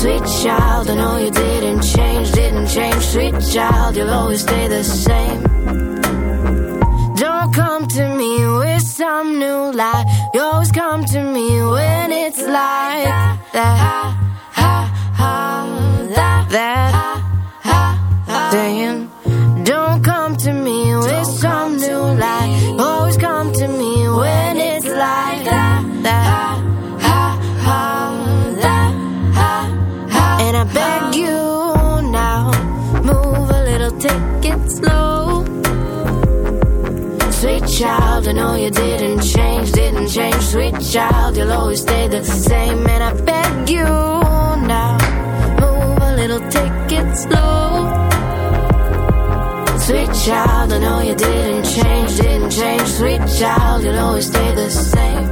Sweet child, I know you didn't change, didn't change. Sweet child, you'll always stay the same. Don't come to me with some new lie. You always come to me when it's like that. Ha, ha, that, that. Slow. child. I know you didn't change, didn't change, sweet child. You'll always stay the same, and I beg you now. Move little, take it slow. Sweet child, I know you didn't change, didn't change, sweet child. You'll always stay the same.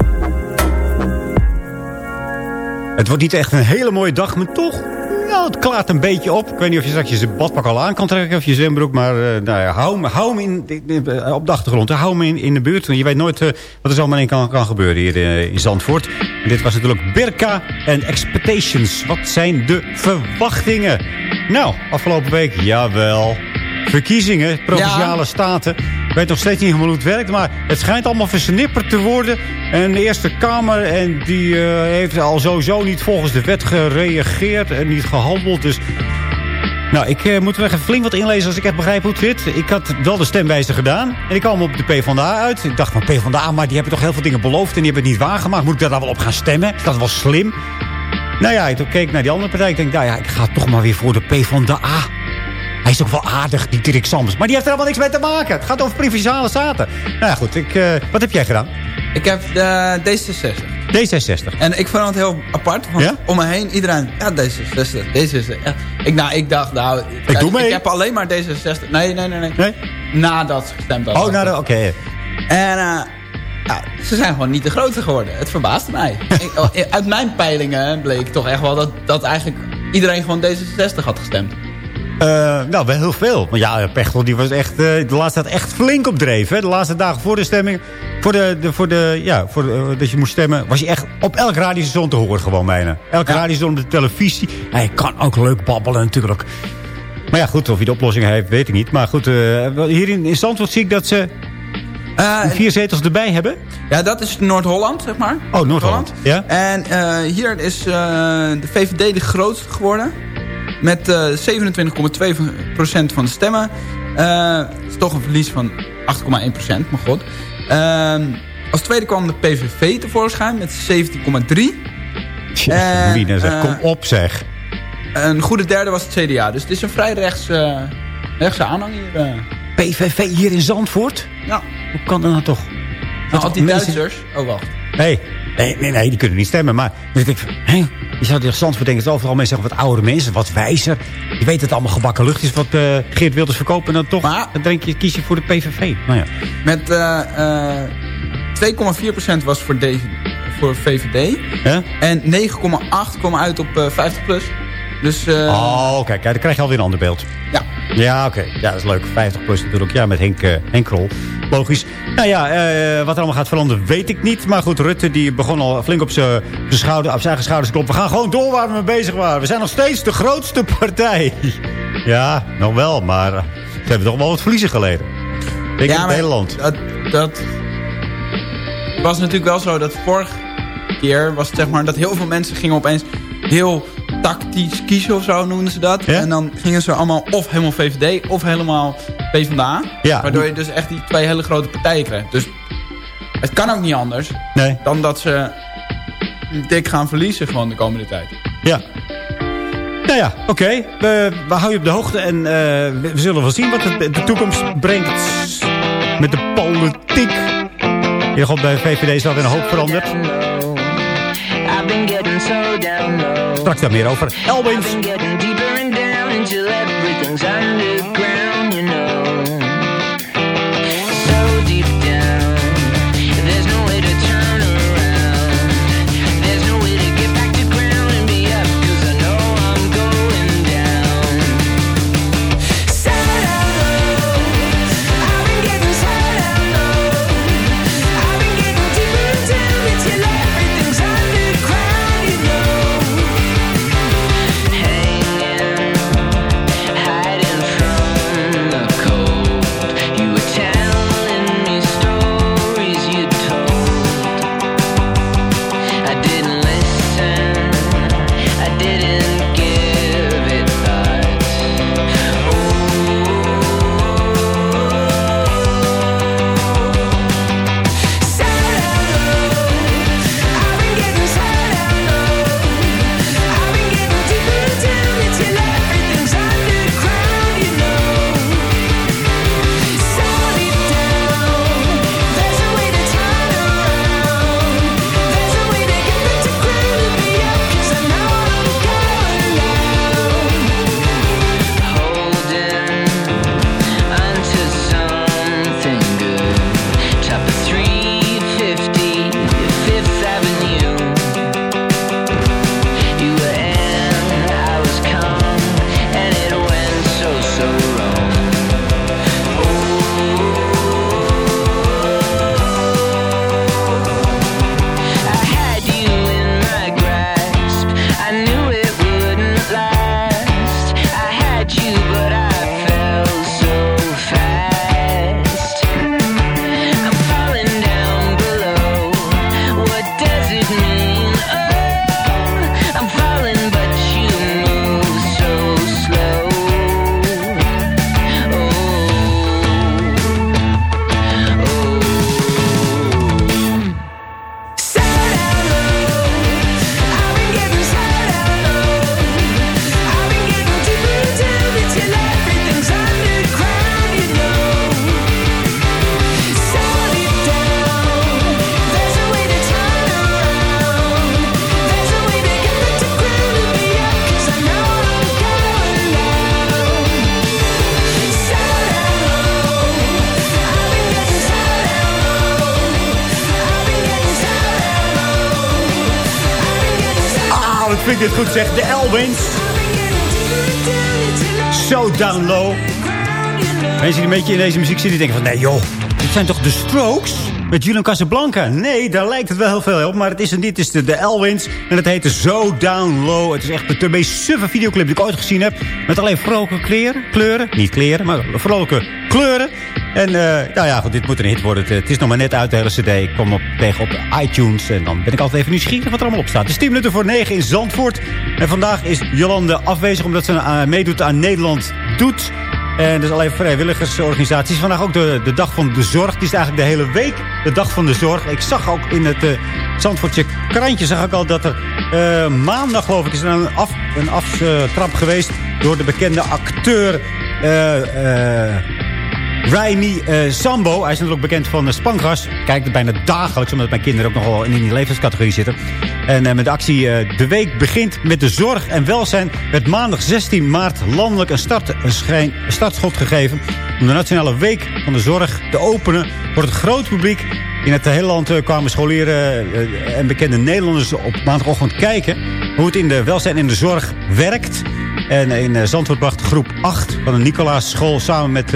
Het wordt niet echt een hele mooie dag, maar toch... Nou, het klaart een beetje op. Ik weet niet of je straks je badpak al aan kan trekken of je zwembroek. Maar uh, nou ja, hou, hou hem in, in- op de achtergrond. Hou hem in, in de buurt. Want je weet nooit uh, wat er zomaar in kan, kan gebeuren hier in Zandvoort. En dit was natuurlijk Birka en Expectations. Wat zijn de verwachtingen? Nou, afgelopen week, jawel. Verkiezingen, provinciale staten. Ik weet nog steeds niet helemaal hoe het werkt. Maar het schijnt allemaal versnipperd te worden. En de Eerste Kamer en die uh, heeft al sowieso niet volgens de wet gereageerd en niet gehandeld. Dus nou, ik uh, moet er even flink wat inlezen als ik echt begrijp hoe het zit. Ik had wel de stemwijzer gedaan. En ik kwam op de PvdA uit. Ik dacht van PvdA, maar die hebben toch heel veel dingen beloofd. En die hebben het niet waargemaakt. Moet ik daar dan wel op gaan stemmen? Dat wel slim? Nou ja, toen keek ik naar die andere partij. Ik denk, nou ja, ik ga toch maar weer voor de PvdA. Is ook wel aardig, die Dirk Sams. Maar die heeft er helemaal niks mee te maken. Het gaat over provinciale staten. Nou ja, goed. Ik, uh, wat heb jij gedaan? Ik heb de D66. D66. En ik vond het heel apart. Want ja? om me heen, iedereen... Ja, D66, D66. Ja. Ik, nou, ik dacht, nou... Ik doe mee. Ik heb alleen maar D66. Nee, nee, nee. nee. nee? Nadat ze gestemd hadden. Oh, nadat, oké. Okay. En... Uh, ze zijn gewoon niet de grootste geworden. Het verbaasde mij. ik, uit mijn peilingen bleek toch echt wel dat, dat eigenlijk iedereen gewoon D66 had gestemd. Uh, nou, wel heel veel. Maar ja, Pechtel die was echt, uh, de laatste tijd echt flink op dreef. Hè? De laatste dagen voor de stemming, voor de, de, voor de, ja, voor de, dat je moest stemmen, was je echt op elk radiostation te horen gewoon bijna. Elk ja. radiostation op de televisie. Hij kan ook leuk babbelen natuurlijk. Maar ja, goed, of hij de oplossing heeft, weet ik niet. Maar goed, hier in, in Zandvoort zie ik dat ze vier zetels erbij hebben. Ja, dat is Noord-Holland, zeg maar. Oh, Noord-Holland, ja. En hier is de VVD de grootste geworden. Met uh, 27,2% van de stemmen. Uh, dat is toch een verlies van 8,1%, maar god. Uh, als tweede kwam de PVV tevoorschijn met 17,3%. En, zeg, kom op zeg. Een goede derde was het CDA. Dus het is een vrij rechts, uh, rechtse aanhang hier. uh. PVV hier in Zandvoort? Ja. Hoe kan dat nou toch? Nou, al die Duitsers... Oh, wacht. Nee, nee, nee, nee, die kunnen niet stemmen. Maar denk ik, hé, je zou tegen Zandvoort denken... dat overal mensen zeggen wat oudere mensen, wat wijzer. Je weet dat het allemaal gebakken lucht is wat uh, Geert Wilders verkopen. En dan toch maar, dan denk je, kies je voor de PVV. Nou ja. Met uh, uh, 2,4% was voor, de, voor VVD. Ja? En 9,8 kwam uit op 50 plus. Dus, oh, kijk, dan krijg je alweer een ander beeld. Ja. Ja, oké. Okay. Ja, dat is leuk. 50 plus natuurlijk. Ja, met Henk, uh, Henk Krol. Logisch. Nou ja, uh, wat er allemaal gaat veranderen, weet ik niet. Maar goed, Rutte die begon al flink op zijn schouder, op zijn eigen schouders kloppen. We gaan gewoon door waar we mee bezig waren. We zijn nog steeds de grootste partij. ja, nog wel. Maar ze hebben toch wel wat verliezen geleden. Denk ja, in het hele land. Dat, dat was natuurlijk wel zo dat vorige keer was het zeg maar dat heel veel mensen gingen opeens heel tactisch kiezen of zo noemden ze dat. Ja? En dan gingen ze allemaal of helemaal VVD of helemaal PvdA. Ja. Waardoor je dus echt die twee hele grote partijen krijgt. Dus het kan ook niet anders nee. dan dat ze dik gaan verliezen gewoon de komende tijd. Ja. Nou ja, oké. Okay. We, we houden je op de hoogte en uh, we, zullen wel zien wat het, de toekomst brengt met de politiek. Ieder geval bij VVD is dat een hoop veranderd. Straks daar meer over. Elwins. Ik dit goed zeg. De Elwins. So down low. Mensen die een beetje in deze muziek zitten, denken van... Nee joh, dit zijn toch de Strokes? Met Julian Casablanca. Nee, daar lijkt het wel heel veel op. Maar het is een, dit is de, de Elwins. En het heet So Down Low. Het is echt de meest suffe videoclip die ik ooit gezien heb. Met alleen vrolijke kleren. Kleuren. Niet kleren, maar vrolijke kleuren. En eh, nou ja, goed, dit moet een hit worden. Het, is nog maar net uit de hele cd. Ik kom op, tegen op iTunes. En dan ben ik altijd even nieuwsgierig wat er allemaal op staat. Het is 10 minuten voor 9 in Zandvoort. En vandaag is Jolande afwezig omdat ze uh, meedoet aan Nederland Doet. En dus alleen vrijwilligersorganisaties. Vandaag ook de, de dag van de zorg. Die is eigenlijk de hele week de dag van de zorg. Ik zag ook in het uh, Zandvoortje krantje zag ik al dat er uh, maandag geloof ik is er een, af, een aftrap geweest door de bekende acteur Raimi Sambo. Hij is natuurlijk bekend van Spangas. Ik kijk er bijna dagelijks omdat mijn kinderen ook nogal in die levenscategorie zitten. En met de actie De Week begint met de zorg en welzijn... werd maandag 16 maart landelijk een, start, een, schijn, startschot gegeven... om de Nationale Week van de Zorg te openen voor het groot publiek. In het hele land kwamen scholieren en bekende Nederlanders op maandagochtend kijken... hoe het in de welzijn en de zorg werkt... En in Zandvoort bracht groep 8 van de Nicolaas School samen met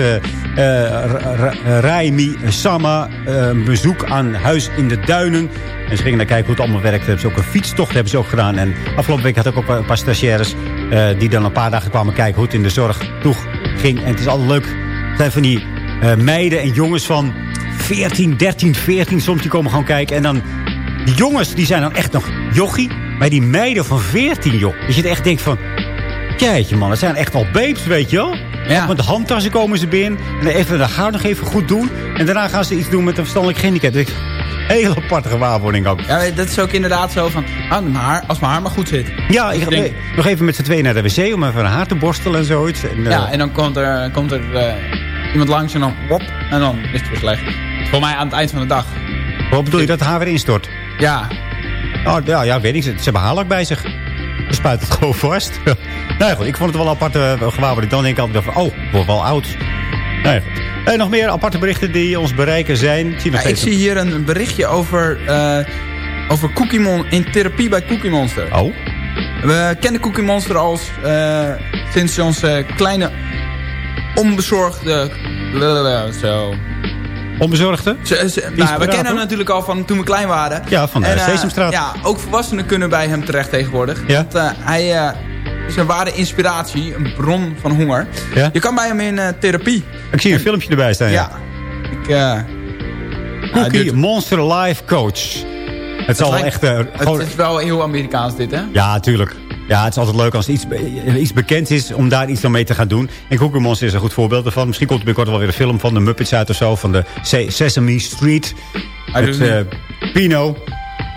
Raimi Sama een bezoek aan Huis in de Duinen. En ze gingen naar kijken hoe het allemaal werkt. Hebben ze ook een fietstocht hebben ze ook gedaan. En afgelopen week had ik ook een paar stagiaires uh, die dan een paar dagen kwamen kijken hoe het in de zorg toe ging. En het is altijd leuk. Het zijn van die meiden en jongens van 14, 13, 14 soms die komen gewoon kijken. En dan die jongens die zijn dan echt nog jochie. Maar die meiden van 14 joh. Dat je echt denkt van... Jeetje man, dat zijn echt al babes, weet je wel. Ja. Met de handtassen komen ze binnen. En even de haar nog even goed doen. En daarna gaan ze iets doen met een verstandelijk handicap. Dus hele aparte gewaarwording ook. Ja, dat is ook inderdaad zo van... Ah, mijn haar, als mijn haar maar goed zit. Ja, ik ga denk... nog even met z'n tweeën naar de wc... om even een haar te borstelen en zoiets. En, uh... Ja, en dan komt er, komt er uh, iemand langs en dan... Wop, en dan is het weer slecht. Voor mij aan het eind van de dag. Wat bedoel je, dat het haar weer instort? Ja. Oh, ja, ja, weet ik. Ze hebben haarlak bij zich. Spuit het gewoon vast. nou ja, goed, ik vond het wel een aparte gewaarwording. Dan denk ik altijd van, oh, ik word wel oud. Nou ja, goed. En nog meer aparte berichten die ons bereiken zijn. Ik zie, ja, ik zie hier een berichtje over, uh, over Cookie Mon in therapie bij Cookie Monster. Oh. We kennen Cookie Monster als uh, sinds onze kleine onbezorgde... Zo. Onbezorgde? Ze, ze, nou, we kennen hem natuurlijk al van toen we klein waren. Ja, van de en, uh, Sesamstraat. Ja, ook volwassenen kunnen bij hem terecht tegenwoordig. Ja? Want, uh, hij is een ware inspiratie, een bron van honger. Ja? Je kan bij hem in therapie. Ik zie een en, filmpje erbij staan. Ja. Ik, Cookie. Monster Life Coach. Het is al echt... Uh, het is wel heel Amerikaans dit, hè? Ja, tuurlijk. Ja, het is altijd leuk als iets, iets bekend is om daar iets mee te gaan doen. En Cookie Monster is een goed voorbeeld ervan. Misschien komt er binnenkort wel weer een film van de Muppets uit of zo. Van de Sesame Street. Met uh, Pino.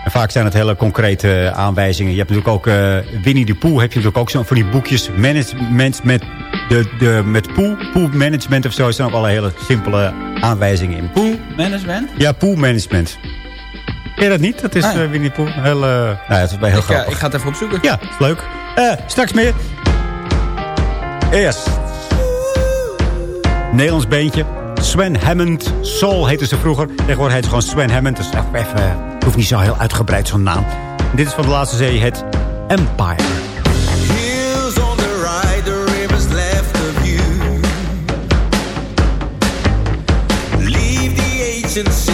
En vaak zijn het hele concrete aanwijzingen. Je hebt natuurlijk ook uh, Winnie de Pooh. Heb je natuurlijk ook zo van die boekjes. Management met, de, de, met Pooh. Pooh Management of zo. Er zijn ook alle hele simpele aanwijzingen in. Pooh Management? Ja, Pooh Management. Ken je dat niet? Dat is ah. uh, Winnie de Pooh. Heel, uh, nou, ja, dat is bij heel ik, grappig. ik ga het even opzoeken. Ja, is leuk. straks meer. Eerst. Nederlands beentje. Sven Hammond. Soul heette ze vroeger. Tegenwoordig heet ze gewoon Sven Hammond. Dus even... Het hoeft niet zo heel uitgebreid zo'n naam. En dit is van de laatste zee het Empire. City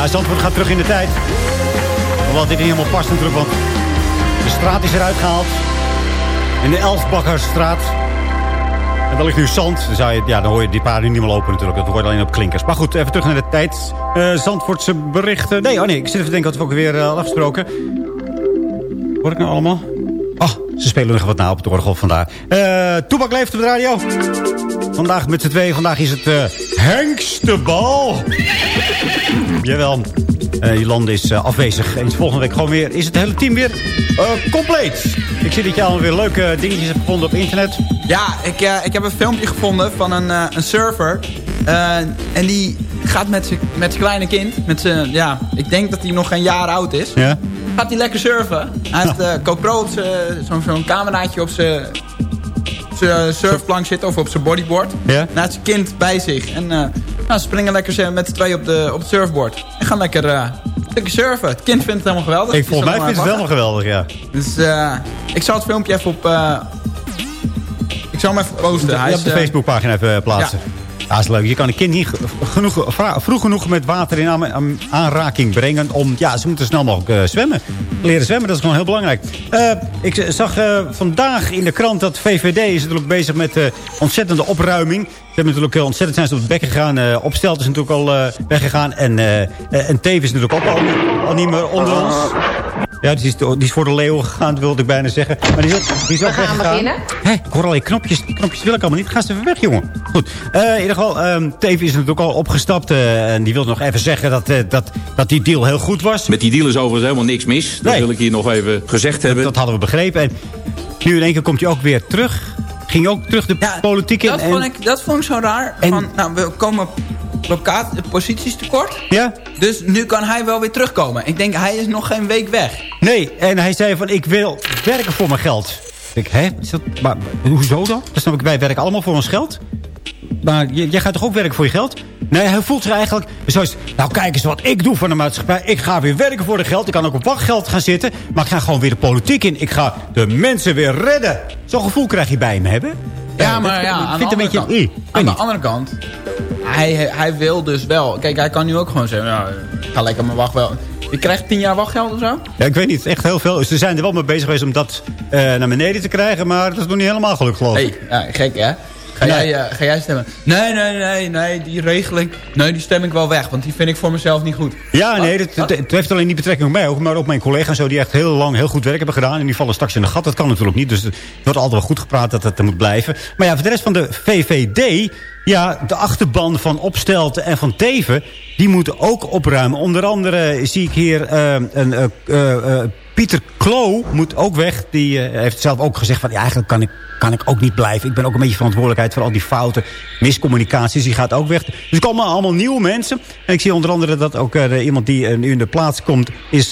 Ja, Zandvoort gaat terug in de tijd. Hoewel dit niet helemaal past natuurlijk, want de straat is eruit gehaald. In de Elfbakkerstraat. En daar ligt nu zand. Dan, je, ja, dan hoor je die paarden niet meer lopen natuurlijk. Dat hoort alleen op klinkers. Maar goed, even terug naar de tijd. Eh, Zandvoortse berichten. Nee, oh nee, ik zit even te denken, dat we ook weer uh, afgesproken. Hoor ik nou allemaal? Oh, ze spelen nog wat na op het orgel vandaag. Eh Toebak leeft op de radio. Vandaag met z'n tweeën. Vandaag is het uh, Hengstebal. Jawel. Uh, Jolande is uh, afwezig. En volgende week gewoon weer is het hele team weer uh, compleet. Ik zie dat je allemaal weer leuke dingetjes hebt gevonden op internet. Ja, ik, uh, ik heb een filmpje gevonden van een, een surfer. En die gaat met zijn met kleine kind. Met zijn, ja, ik denk dat hij nog geen jaar oud is. Ja. Gaat hij lekker surfen. Hij heeft GoPro op zo'n zo cameraatje op zijn zijn surfplank zitten of op zijn bodyboard. Ja. Heeft zijn kind bij zich. En uh, nou, ze springen lekker met z'n tweeën op, de, op het surfboard. En gaan lekker, uh, lekker surfen. Het kind vindt het helemaal geweldig. Ik, volgens mij vindt het helemaal geweldig, ja. Dus uh, ik zal het filmpje even op... ik zal hem even posten. Hij op de Facebookpagina even plaatsen. Ja. Ja, is leuk. Je kan een kind niet genoeg, vroeg genoeg met water in aan, aanraking brengen. Om, ja, ze moeten snel mogelijk uh, zwemmen. Leren zwemmen, dat is gewoon heel belangrijk. Uh, ik zag uh, vandaag in de krant dat VVD is natuurlijk bezig met ontzettende opruiming. Ze hebben natuurlijk ontzettend zijn ze op het bek gegaan. Opstelt is natuurlijk al weggegaan. En, en Teven is natuurlijk ook al niet meer onder ons. Ja, die is, die is voor de leeuw gegaan, wilde ik bijna zeggen. Maar die is, die is We ook gaan weggegaan. beginnen. Hé, ik hoor alleen knopjes. Die knopjes wil ik allemaal niet. Ga ze even weg, jongen. Goed. Uh, in ieder geval, um, Teven is natuurlijk ook al opgestapt. Uh, en die wil nog even zeggen dat, uh, dat, dat die deal heel goed was. Met die deal is overigens helemaal niks mis. Dat Nee. wil ik hier nog even gezegd hebben. Dat hadden we begrepen. En nu in één keer komt hij ook weer terug. Ging ook terug de politiek in. Dat, en- vond ik, dat vond ik zo raar. Van, nou, we komen posities tekort. Ja? Dus nu kan hij wel weer terugkomen. Ik denk, hij is nog geen week weg. Nee, en hij zei van, ik wil werken voor mijn geld. Ik denk, hè? Is dat, maar, hoezo dan? Dat snap ik, wij werken allemaal voor ons geld. Maar jij gaat toch ook werken voor je geld? Nee, hij voelt zich eigenlijk zoals... Nou, kijk eens wat ik doe voor de maatschappij. Ik ga weer werken voor de geld. Ik kan ook op wachtgeld gaan zitten. Maar ik ga gewoon weer de politiek in. Ik ga de mensen weer redden. Zo'n gevoel krijg je bij hem hebben. Ja, maar ja, ik aan vind de het een andere beetje... kant, aan de andere kant hij, hij wil dus wel... Kijk, hij kan nu ook gewoon zeggen... Nou, ga lekker mijn wachtgeld... Je krijgt tien jaar wachtgeld of zo? Ja, ik weet niet, echt heel veel. Ze zijn er wel mee bezig geweest om dat eh, naar beneden te krijgen. Maar dat is nog niet helemaal gelukt, geloof ik. hey, ja, gek hè? Ga, Nee. jij, eh, ga jij stemmen? Nee, nee, nee, nee, die regeling... Nee, die stem ik wel weg, want die vind ik voor mezelf niet goed. Ja, Wat? nee, dat, heeft alleen niet betrekking op mij, ook, maar op mijn collega's zo, die echt heel lang heel goed werk hebben gedaan. En die vallen straks in de gat. Dat kan natuurlijk niet. Dus het wordt altijd wel goed gepraat dat het er moet blijven. Maar ja, voor de rest van de VVD, ja, de achterban van Opstelten en van Teven, die moeten ook opruimen. Onder andere zie ik hier eh, een... eh, Pieter Klo moet ook weg. Die eh, heeft zelf ook gezegd van... Ja, eigenlijk kan ik, kan ik ook niet blijven. Ik ben ook een beetje verantwoordelijkheid voor al die fouten. Miscommunicaties, die gaat ook weg. Dus er komen allemaal nieuwe mensen. En ik zie onder andere dat ook eh, iemand die eh, nu in de plaats komt... is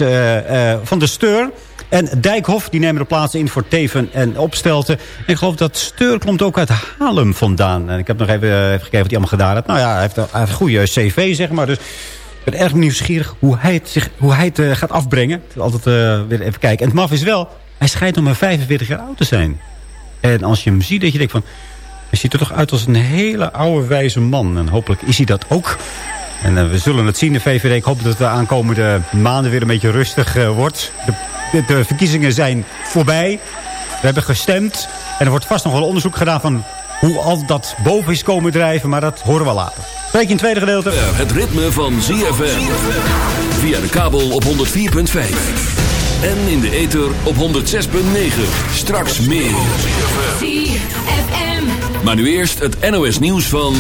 van de Steur. En Dijkhoff, die nemen de plaats in voor Teven en Opstelten. En ik geloof dat Steur komt ook uit Haarlem vandaan. En ik heb nog even, gekeken wat hij allemaal gedaan heeft. Nou ja, hij heeft, een goede cv, zeg maar. Dus ben erg nieuwsgierig hoe hij het, zich, hoe hij het eh, gaat afbrengen. Altijd eh, weer even kijken. En het maf is wel, hij schijnt nog maar 45 jaar oud te zijn. En als je hem ziet, dat je denkt van... Hij ziet er toch uit als een hele oude wijze man. En hopelijk is hij dat ook. En eh, we zullen het zien, de VVD. Ik hoop dat de aankomende maanden weer een beetje rustig wordt. De, de, de verkiezingen zijn voorbij. We hebben gestemd. En er wordt vast nog wel onderzoek gedaan van hoe al dat boven is komen drijven. Maar dat horen we later. Spreek je in het tweede gedeelte. Het ritme van ZFM. Via de kabel op 104.5. En in de ether op 106.9. Straks meer. ZFM. Maar nu eerst het NOS nieuws van...